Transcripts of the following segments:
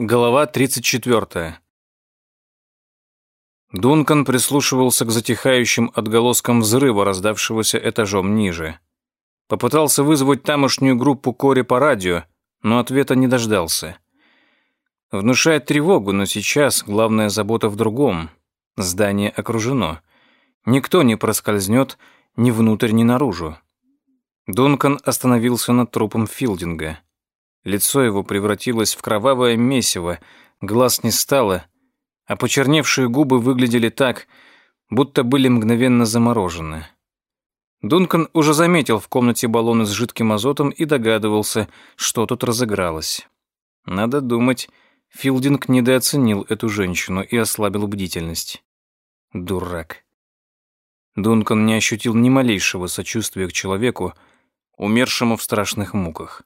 Глава 34. Дункан прислушивался к затихающим отголоскам взрыва, раздавшегося этажом ниже. Попытался вызвать тамошнюю группу Кори по радио, но ответа не дождался. Внушает тревогу, но сейчас главная забота в другом. Здание окружено. Никто не проскользнет ни внутрь, ни наружу. Дункан остановился над трупом Филдинга. Лицо его превратилось в кровавое месиво, глаз не стало, а почерневшие губы выглядели так, будто были мгновенно заморожены. Дункан уже заметил в комнате баллоны с жидким азотом и догадывался, что тут разыгралось. Надо думать, Филдинг недооценил эту женщину и ослабил бдительность. Дурак. Дункан не ощутил ни малейшего сочувствия к человеку, умершему в страшных муках.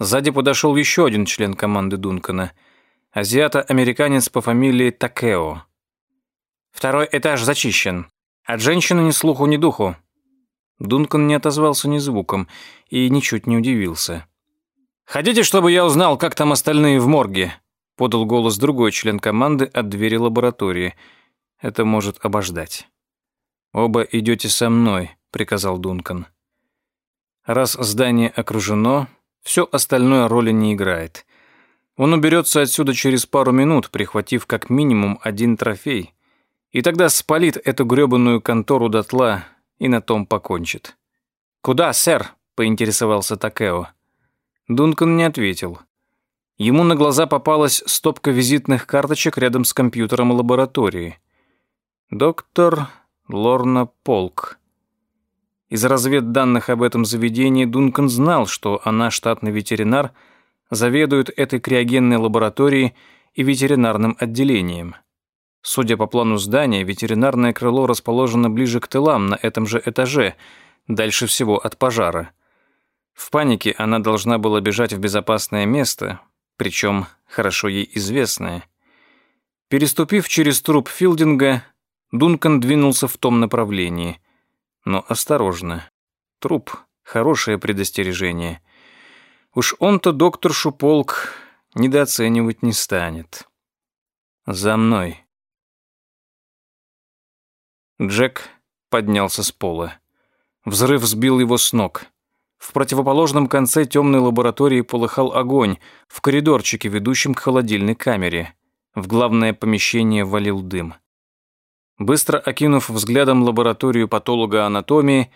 Сзади подошел еще один член команды Дункана. Азиата-американец по фамилии Такео. «Второй этаж зачищен. От женщины ни слуху, ни духу». Дункан не отозвался ни звуком и ничуть не удивился. «Хотите, чтобы я узнал, как там остальные в морге?» подал голос другой член команды от двери лаборатории. Это может обождать. «Оба идете со мной», — приказал Дункан. Раз здание окружено, все остальное роли не играет. Он уберется отсюда через пару минут, прихватив как минимум один трофей, и тогда спалит эту грёбаную контору дотла и на том покончит. «Куда, сэр?» — поинтересовался Такео. Дункан не ответил. Ему на глаза попалась стопка визитных карточек рядом с компьютером лаборатории. «Доктор Лорна Полк», из разведданных об этом заведении Дункан знал, что она штатный ветеринар, заведует этой криогенной лабораторией и ветеринарным отделением. Судя по плану здания, ветеринарное крыло расположено ближе к тылам на этом же этаже, дальше всего от пожара. В панике она должна была бежать в безопасное место, причем хорошо ей известное. Переступив через труп Филдинга, Дункан двинулся в том направлении – но осторожно. Труп — хорошее предостережение. Уж он-то доктор Шуполк недооценивать не станет. За мной. Джек поднялся с пола. Взрыв сбил его с ног. В противоположном конце темной лаборатории полыхал огонь, в коридорчике, ведущем к холодильной камере. В главное помещение валил дым. Быстро окинув взглядом лабораторию патолога-анатомии,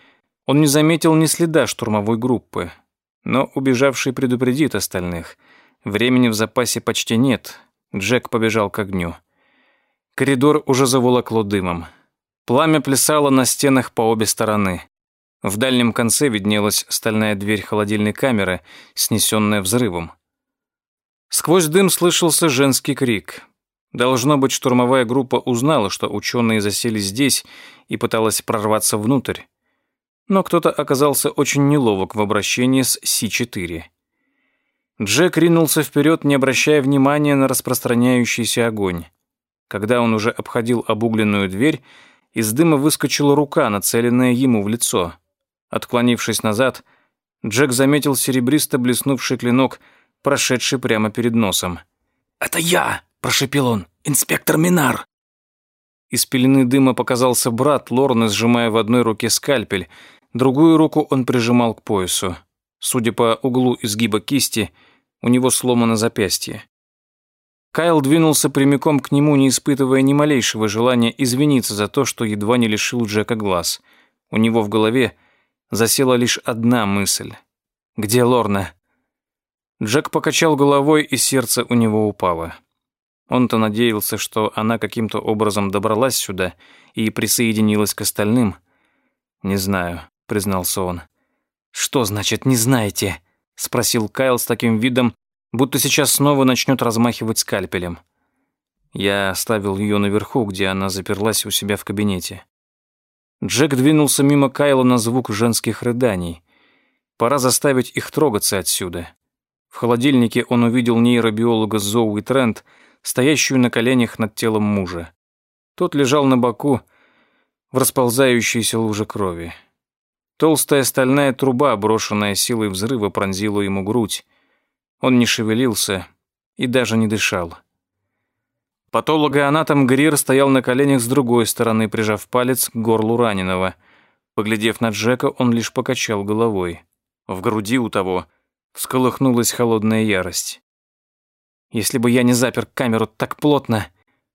он не заметил ни следа штурмовой группы. Но убежавший предупредит остальных. Времени в запасе почти нет. Джек побежал к огню. Коридор уже заволокло дымом. Пламя плясало на стенах по обе стороны. В дальнем конце виднелась стальная дверь холодильной камеры, снесенная взрывом. Сквозь дым слышался женский крик. Должно быть, штурмовая группа узнала, что ученые засели здесь и пыталась прорваться внутрь. Но кто-то оказался очень неловок в обращении с Си-4. Джек ринулся вперед, не обращая внимания на распространяющийся огонь. Когда он уже обходил обугленную дверь, из дыма выскочила рука, нацеленная ему в лицо. Отклонившись назад, Джек заметил серебристо блеснувший клинок, прошедший прямо перед носом. «Это я!» Прошепел он. «Инспектор Минар!» Из пелены дыма показался брат Лорны, сжимая в одной руке скальпель. Другую руку он прижимал к поясу. Судя по углу изгиба кисти, у него сломано запястье. Кайл двинулся прямиком к нему, не испытывая ни малейшего желания извиниться за то, что едва не лишил Джека глаз. У него в голове засела лишь одна мысль. «Где Лорна?» Джек покачал головой, и сердце у него упало. Он-то надеялся, что она каким-то образом добралась сюда и присоединилась к остальным. «Не знаю», — признался он. «Что значит «не знаете»?» — спросил Кайл с таким видом, будто сейчас снова начнет размахивать скальпелем. Я оставил ее наверху, где она заперлась у себя в кабинете. Джек двинулся мимо Кайла на звук женских рыданий. Пора заставить их трогаться отсюда. В холодильнике он увидел нейробиолога Зоуи Трент — стоящую на коленях над телом мужа. Тот лежал на боку в расползающейся луже крови. Толстая стальная труба, брошенная силой взрыва, пронзила ему грудь. Он не шевелился, и даже не дышал. Патологоанатом Грир стоял на коленях с другой стороны, прижав палец к горлу раненого. Поглядев на Джека, он лишь покачал головой. В груди у того всколыхнулась холодная ярость. «Если бы я не запер камеру так плотно»,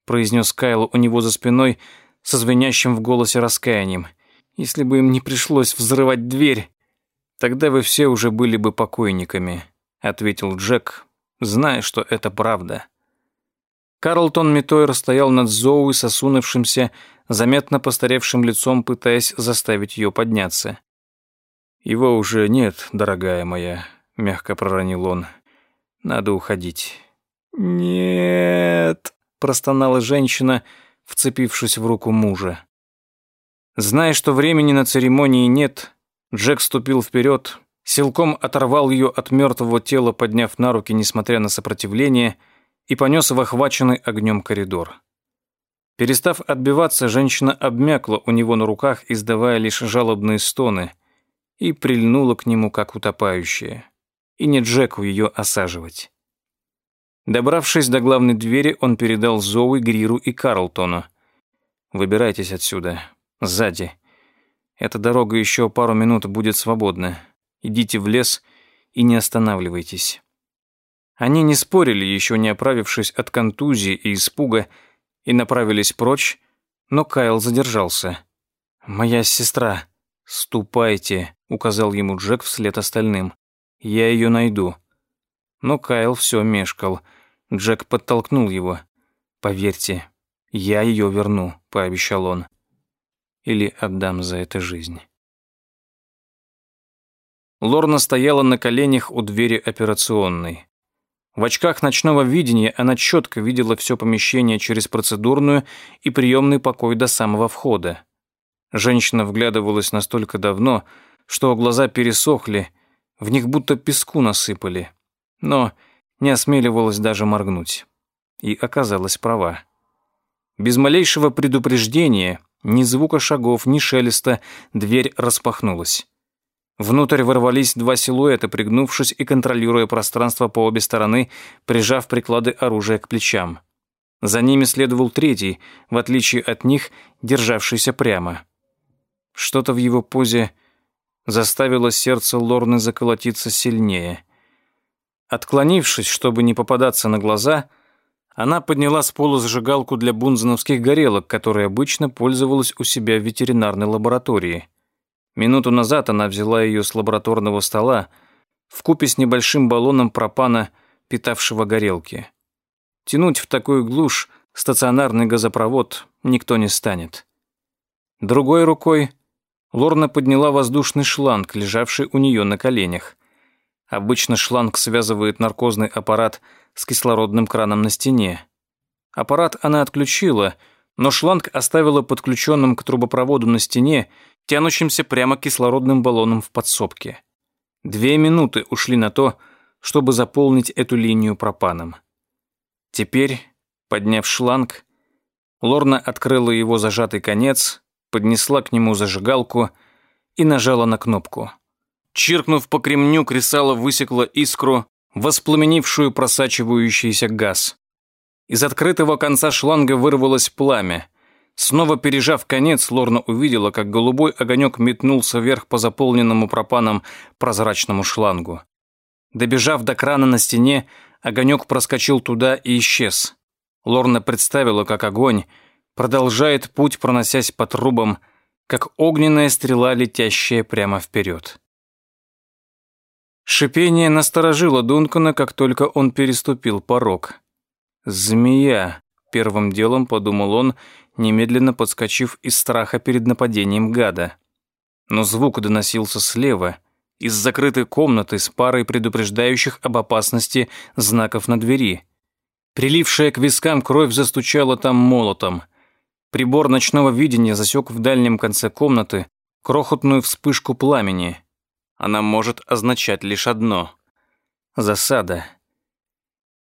произнес Кайл у него за спиной со звенящим в голосе раскаянием. «Если бы им не пришлось взрывать дверь, тогда вы все уже были бы покойниками», ответил Джек, зная, что это правда. Карлтон Митойер стоял над Зоуи с осунувшимся, заметно постаревшим лицом, пытаясь заставить ее подняться. «Его уже нет, дорогая моя», — мягко проронил он. «Надо уходить». «Нет», — простонала женщина, вцепившись в руку мужа. Зная, что времени на церемонии нет, Джек ступил вперед, силком оторвал ее от мертвого тела, подняв на руки, несмотря на сопротивление, и понес в охваченный огнем коридор. Перестав отбиваться, женщина обмякла у него на руках, издавая лишь жалобные стоны, и прильнула к нему, как утопающая. И не Джеку ее осаживать. Добравшись до главной двери, он передал Зоуи, Гриру и Карлтону. «Выбирайтесь отсюда. Сзади. Эта дорога еще пару минут будет свободна. Идите в лес и не останавливайтесь». Они не спорили, еще не оправившись от контузии и испуга, и направились прочь, но Кайл задержался. «Моя сестра. Ступайте», — указал ему Джек вслед остальным. «Я ее найду». Но Кайл все мешкал. Джек подтолкнул его. «Поверьте, я ее верну», — пообещал он. «Или отдам за это жизнь». Лорна стояла на коленях у двери операционной. В очках ночного видения она четко видела все помещение через процедурную и приемный покой до самого входа. Женщина вглядывалась настолько давно, что глаза пересохли, в них будто песку насыпали но не осмеливалась даже моргнуть. И оказалась права. Без малейшего предупреждения, ни звука шагов, ни шелеста, дверь распахнулась. Внутрь ворвались два силуэта, пригнувшись и контролируя пространство по обе стороны, прижав приклады оружия к плечам. За ними следовал третий, в отличие от них, державшийся прямо. Что-то в его позе заставило сердце Лорны заколотиться сильнее. Отклонившись, чтобы не попадаться на глаза, она подняла с пола зажигалку для бунзеновских горелок, которой обычно пользовалась у себя в ветеринарной лаборатории. Минуту назад она взяла ее с лабораторного стола в купе с небольшим баллоном пропана, питавшего горелки. Тянуть в такую глушь стационарный газопровод никто не станет. Другой рукой Лорна подняла воздушный шланг, лежавший у нее на коленях. Обычно шланг связывает наркозный аппарат с кислородным краном на стене. Аппарат она отключила, но шланг оставила подключенным к трубопроводу на стене, тянущимся прямо кислородным баллоном в подсобке. Две минуты ушли на то, чтобы заполнить эту линию пропаном. Теперь, подняв шланг, Лорна открыла его зажатый конец, поднесла к нему зажигалку и нажала на кнопку. Чиркнув по кремню, кресало высекло искру, воспламенившую просачивающийся газ. Из открытого конца шланга вырвалось пламя. Снова пережав конец, Лорна увидела, как голубой огонек метнулся вверх по заполненному пропаном прозрачному шлангу. Добежав до крана на стене, огонек проскочил туда и исчез. Лорна представила, как огонь продолжает путь, проносясь по трубам, как огненная стрела, летящая прямо вперед. Шипение насторожило Дункана, как только он переступил порог. «Змея», — первым делом подумал он, немедленно подскочив из страха перед нападением гада. Но звук доносился слева, из закрытой комнаты с парой предупреждающих об опасности знаков на двери. Прилившая к вискам кровь застучала там молотом. Прибор ночного видения засек в дальнем конце комнаты крохотную вспышку пламени — она может означать лишь одно — засада.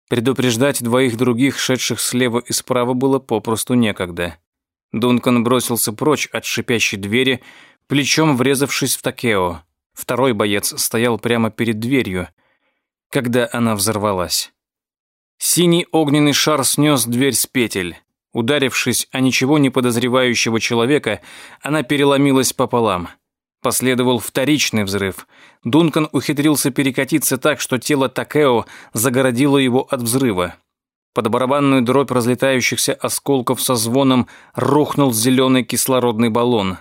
Предупреждать двоих других, шедших слева и справа, было попросту некогда. Дункан бросился прочь от шипящей двери, плечом врезавшись в Такео. Второй боец стоял прямо перед дверью, когда она взорвалась. Синий огненный шар снес дверь с петель. Ударившись о ничего не подозревающего человека, она переломилась пополам. Последовал вторичный взрыв. Дункан ухитрился перекатиться так, что тело Такео загородило его от взрыва. Под барабанную дробь разлетающихся осколков со звоном рухнул зеленый кислородный баллон.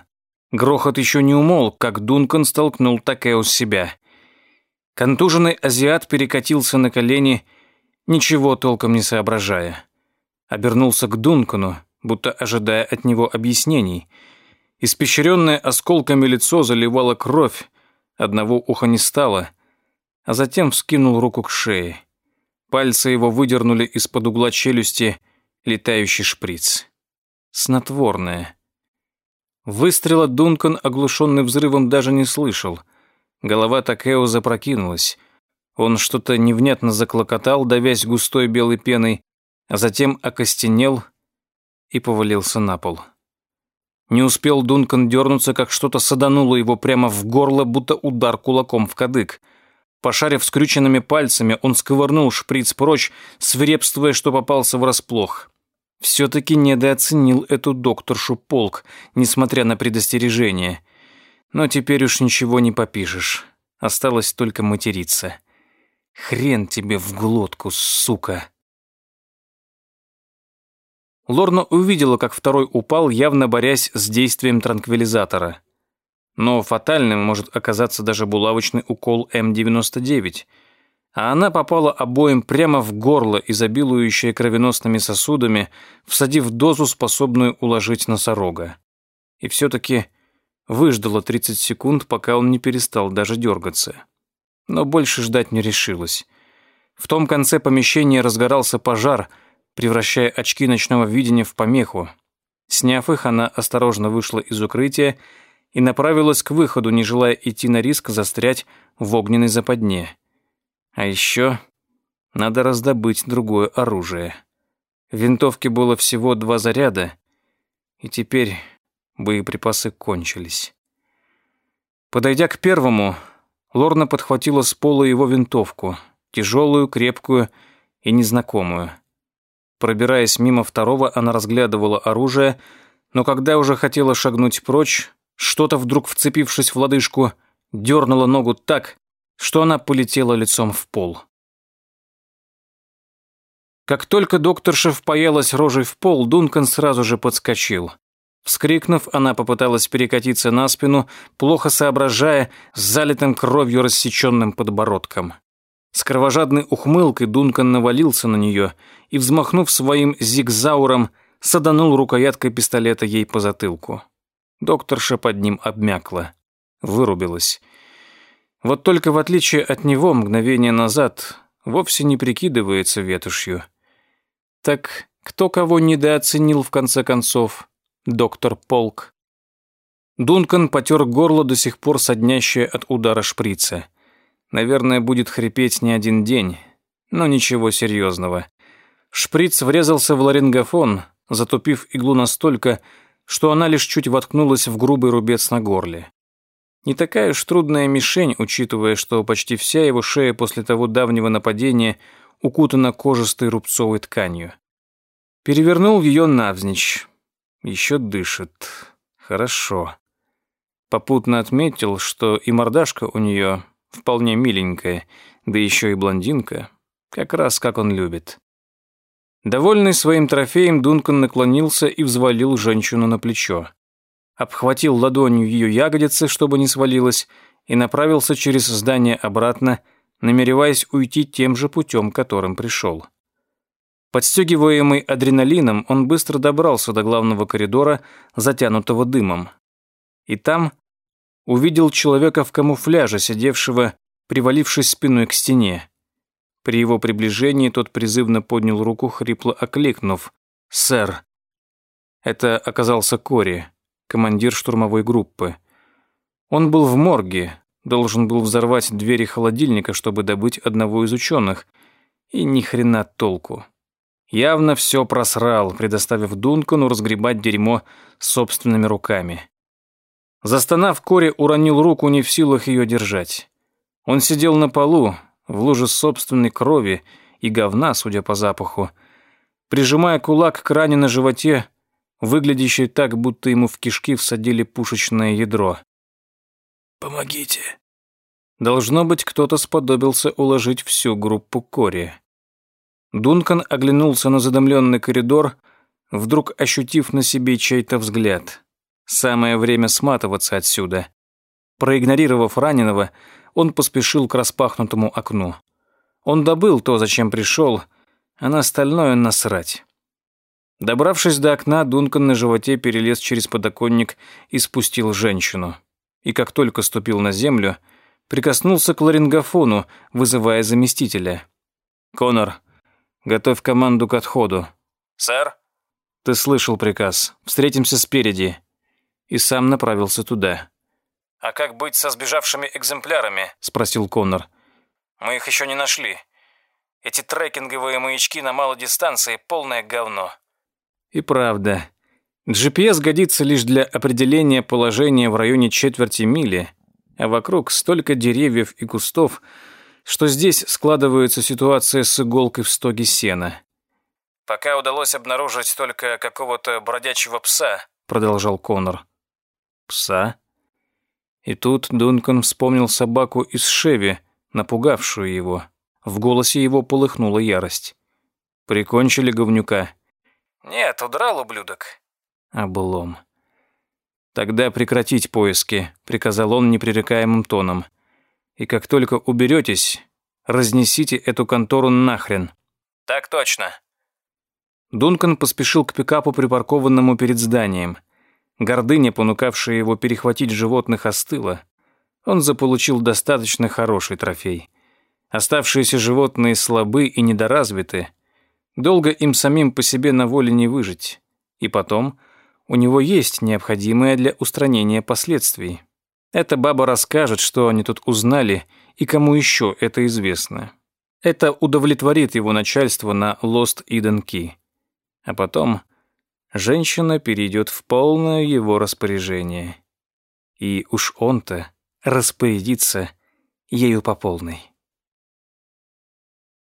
Грохот еще не умолк, как Дункан столкнул Такео с себя. Контуженный азиат перекатился на колени, ничего толком не соображая. Обернулся к Дункану, будто ожидая от него объяснений – Испещренное осколками лицо заливало кровь, одного уха не стало, а затем вскинул руку к шее. Пальцы его выдернули из-под угла челюсти летающий шприц. Снотворное. Выстрела Дункан, оглушенный взрывом, даже не слышал. Голова Такео запрокинулась. Он что-то невнятно заклокотал, давясь густой белой пеной, а затем окостенел и повалился на пол. Не успел Дункан дернуться, как что-то садануло его прямо в горло, будто удар кулаком в кадык. Пошарив скрюченными пальцами, он сковырнул шприц прочь, свирепствуя, что попался врасплох. Все-таки недооценил эту докторшу полк, несмотря на предостережение. Но теперь уж ничего не попишешь. Осталось только материться. Хрен тебе в глотку, сука. Лорна увидела, как второй упал, явно борясь с действием транквилизатора. Но фатальным может оказаться даже булавочный укол М-99. А она попала обоим прямо в горло, изобилующее кровеносными сосудами, всадив дозу, способную уложить носорога. И все-таки выждала 30 секунд, пока он не перестал даже дергаться. Но больше ждать не решилась. В том конце помещения разгорался пожар — превращая очки ночного видения в помеху. Сняв их, она осторожно вышла из укрытия и направилась к выходу, не желая идти на риск застрять в огненной западне. А еще надо раздобыть другое оружие. В винтовке было всего два заряда, и теперь боеприпасы кончились. Подойдя к первому, Лорна подхватила с пола его винтовку, тяжелую, крепкую и незнакомую. Пробираясь мимо второго, она разглядывала оружие, но когда уже хотела шагнуть прочь, что-то вдруг, вцепившись в лодыжку, дернуло ногу так, что она полетела лицом в пол. Как только докторша впаялась рожей в пол, Дункан сразу же подскочил. Вскрикнув, она попыталась перекатиться на спину, плохо соображая, с залитым кровью рассеченным подбородком. С кровожадной ухмылкой Дункан навалился на нее и, взмахнув своим зигзауром, саданул рукояткой пистолета ей по затылку. Докторша под ним обмякла, вырубилась. Вот только в отличие от него мгновение назад вовсе не прикидывается ветошью. Так кто кого недооценил в конце концов? Доктор Полк. Дункан потер горло до сих пор соднящее от удара шприца. Наверное, будет хрипеть не один день, но ничего серьезного. Шприц врезался в ларингофон, затупив иглу настолько, что она лишь чуть воткнулась в грубый рубец на горле. Не такая уж трудная мишень, учитывая, что почти вся его шея после того давнего нападения укутана кожистой рубцовой тканью. Перевернул ее навзничь. Еще дышит. Хорошо. Попутно отметил, что и мордашка у нее вполне миленькая, да еще и блондинка, как раз как он любит. Довольный своим трофеем, Дункан наклонился и взвалил женщину на плечо. Обхватил ладонью ее ягодицы, чтобы не свалилась, и направился через здание обратно, намереваясь уйти тем же путем, которым пришел. Подстегиваемый адреналином, он быстро добрался до главного коридора, затянутого дымом. И там увидел человека в камуфляже, сидевшего, привалившись спиной к стене. При его приближении тот призывно поднял руку, хрипло окликнув «Сэр». Это оказался Кори, командир штурмовой группы. Он был в морге, должен был взорвать двери холодильника, чтобы добыть одного из ученых, и ни хрена толку. Явно все просрал, предоставив Дункану разгребать дерьмо собственными руками. Застонав, Кори уронил руку, не в силах ее держать. Он сидел на полу, в луже собственной крови, и говна, судя по запаху, прижимая кулак к ране на животе, выглядящей так, будто ему в кишки всадили пушечное ядро. «Помогите!» Должно быть, кто-то сподобился уложить всю группу Кори. Дункан оглянулся на задымленный коридор, вдруг ощутив на себе чей-то взгляд. Самое время сматываться отсюда. Проигнорировав раненого, он поспешил к распахнутому окну. Он добыл то, зачем пришел, а на остальное насрать. Добравшись до окна, Дункан на животе перелез через подоконник и спустил женщину. И как только ступил на землю, прикоснулся к ларингофону, вызывая заместителя. «Конор, готовь команду к отходу». «Сэр?» «Ты слышал приказ. Встретимся спереди». И сам направился туда. «А как быть со сбежавшими экземплярами?» — спросил Коннор. «Мы их еще не нашли. Эти трекинговые маячки на малой дистанции — полное говно». И правда. GPS годится лишь для определения положения в районе четверти мили, а вокруг столько деревьев и кустов, что здесь складывается ситуация с иголкой в стоге сена. «Пока удалось обнаружить только какого-то бродячего пса», — продолжал Коннор. «Пса?» И тут Дункан вспомнил собаку из Шеви, напугавшую его. В голосе его полыхнула ярость. «Прикончили говнюка?» «Нет, удрал, ублюдок». Облом. «Тогда прекратить поиски», — приказал он непререкаемым тоном. «И как только уберетесь, разнесите эту контору нахрен». «Так точно». Дункан поспешил к пикапу, припаркованному перед зданием. Гордыня, понукавшая его перехватить животных, остыла. Он заполучил достаточно хороший трофей. Оставшиеся животные слабы и недоразвиты. Долго им самим по себе на воле не выжить. И потом, у него есть необходимое для устранения последствий. Эта баба расскажет, что они тут узнали и кому еще это известно. Это удовлетворит его начальство на Lost Eden Key. А потом женщина перейдет в полное его распоряжение. И уж он-то распорядится ею по полной.